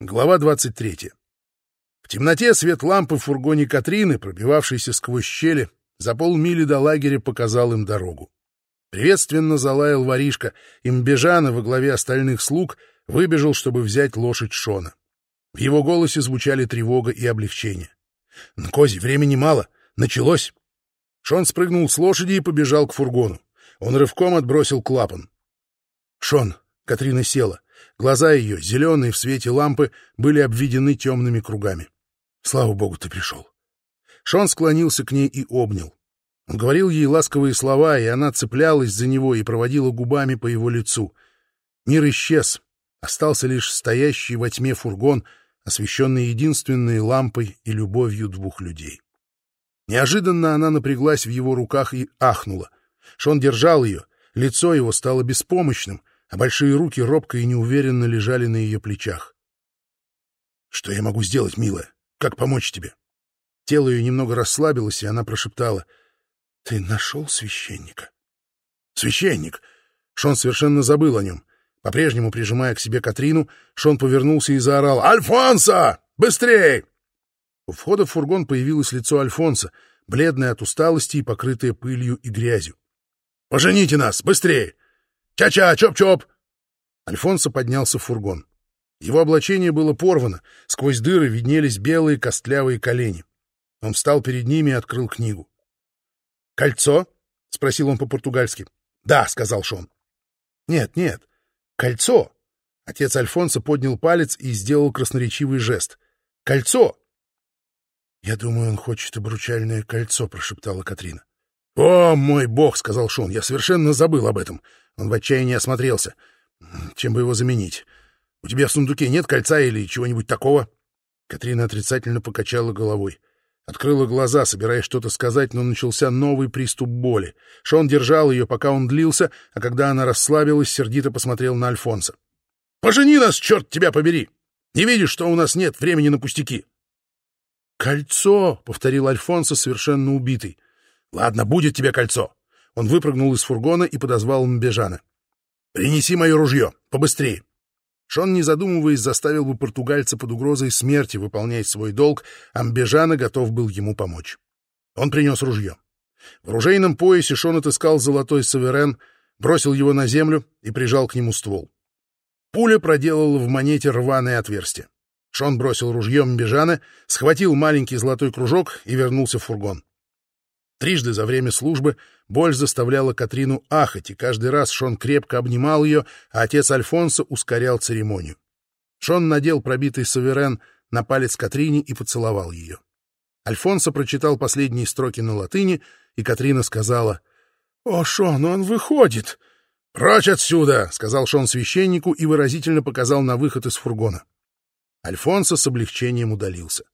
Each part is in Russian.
Глава 23. В темноте свет лампы в фургоне Катрины, пробивавшийся сквозь щели, за полмили до лагеря показал им дорогу. Приветственно залаял воришка, и Мбежана во главе остальных слуг выбежал, чтобы взять лошадь Шона. В его голосе звучали тревога и облегчение. «Нкози, времени мало. Началось!» Шон спрыгнул с лошади и побежал к фургону. Он рывком отбросил клапан. «Шон!» — Катрина села. Глаза ее, зеленые в свете лампы, были обведены темными кругами. «Слава богу, ты пришел!» Шон склонился к ней и обнял. Он говорил ей ласковые слова, и она цеплялась за него и проводила губами по его лицу. Мир исчез. Остался лишь стоящий во тьме фургон, освещенный единственной лампой и любовью двух людей. Неожиданно она напряглась в его руках и ахнула. Шон держал ее, лицо его стало беспомощным, а большие руки робко и неуверенно лежали на ее плечах. «Что я могу сделать, милая? Как помочь тебе?» Тело ее немного расслабилось, и она прошептала. «Ты нашел священника?» «Священник!» Шон совершенно забыл о нем. По-прежнему, прижимая к себе Катрину, Шон повернулся и заорал «Альфонсо! Быстрей!» У входа в фургон появилось лицо Альфонса, бледное от усталости и покрытое пылью и грязью. «Пожените нас! Быстрее! Ча-ча! Чоп-чоп!» Альфонсо поднялся в фургон. Его облачение было порвано, сквозь дыры виднелись белые костлявые колени. Он встал перед ними и открыл книгу. «Кольцо?» — спросил он по-португальски. «Да», — сказал Шон. «Нет, нет, кольцо!» Отец Альфонсо поднял палец и сделал красноречивый жест. «Кольцо!» «Я думаю, он хочет обручальное кольцо», — прошептала Катрина. «О, мой бог!» — сказал Шон. «Я совершенно забыл об этом». Он в отчаянии осмотрелся. «Чем бы его заменить? У тебя в сундуке нет кольца или чего-нибудь такого?» Катрина отрицательно покачала головой. Открыла глаза, собираясь что-то сказать, но начался новый приступ боли. Шон держал ее, пока он длился, а когда она расслабилась, сердито посмотрел на Альфонса. «Пожени нас, черт тебя побери! Не видишь, что у нас нет времени на пустяки?» «Кольцо!» — повторил Альфонсо, совершенно убитый. «Ладно, будет тебе кольцо!» Он выпрыгнул из фургона и подозвал Мбежана. «Принеси мое ружье! Побыстрее!» Шон, не задумываясь, заставил бы португальца под угрозой смерти выполнять свой долг, а Мбежана готов был ему помочь. Он принес ружье. В ружейном поясе Шон отыскал золотой саверен, бросил его на землю и прижал к нему ствол. Пуля проделала в монете рваное отверстие. Шон бросил ружье Мбежана, схватил маленький золотой кружок и вернулся в фургон. Трижды за время службы боль заставляла Катрину ахать, и каждый раз Шон крепко обнимал ее, а отец Альфонсо ускорял церемонию. Шон надел пробитый саверен на палец Катрине и поцеловал ее. Альфонсо прочитал последние строки на латыни, и Катрина сказала, «О, Шон, он выходит!» «Прочь отсюда!» — сказал Шон священнику и выразительно показал на выход из фургона. Альфонсо с облегчением удалился.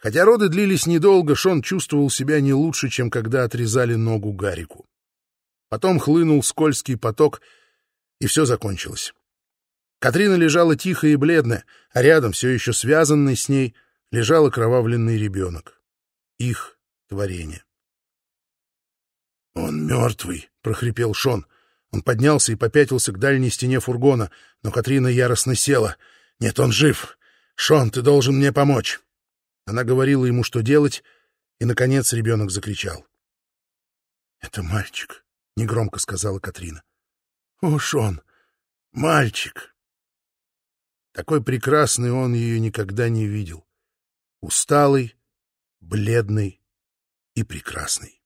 Хотя роды длились недолго, Шон чувствовал себя не лучше, чем когда отрезали ногу Гарику. Потом хлынул скользкий поток, и все закончилось. Катрина лежала тихо и бледная, а рядом, все еще связанный с ней, лежал окровавленный ребенок. Их творение. «Он мертвый!» — прохрипел Шон. Он поднялся и попятился к дальней стене фургона, но Катрина яростно села. «Нет, он жив! Шон, ты должен мне помочь!» Она говорила ему, что делать, и, наконец, ребенок закричал. — Это мальчик, — негромко сказала Катрина. — Уж он, мальчик. Такой прекрасный он ее никогда не видел. Усталый, бледный и прекрасный.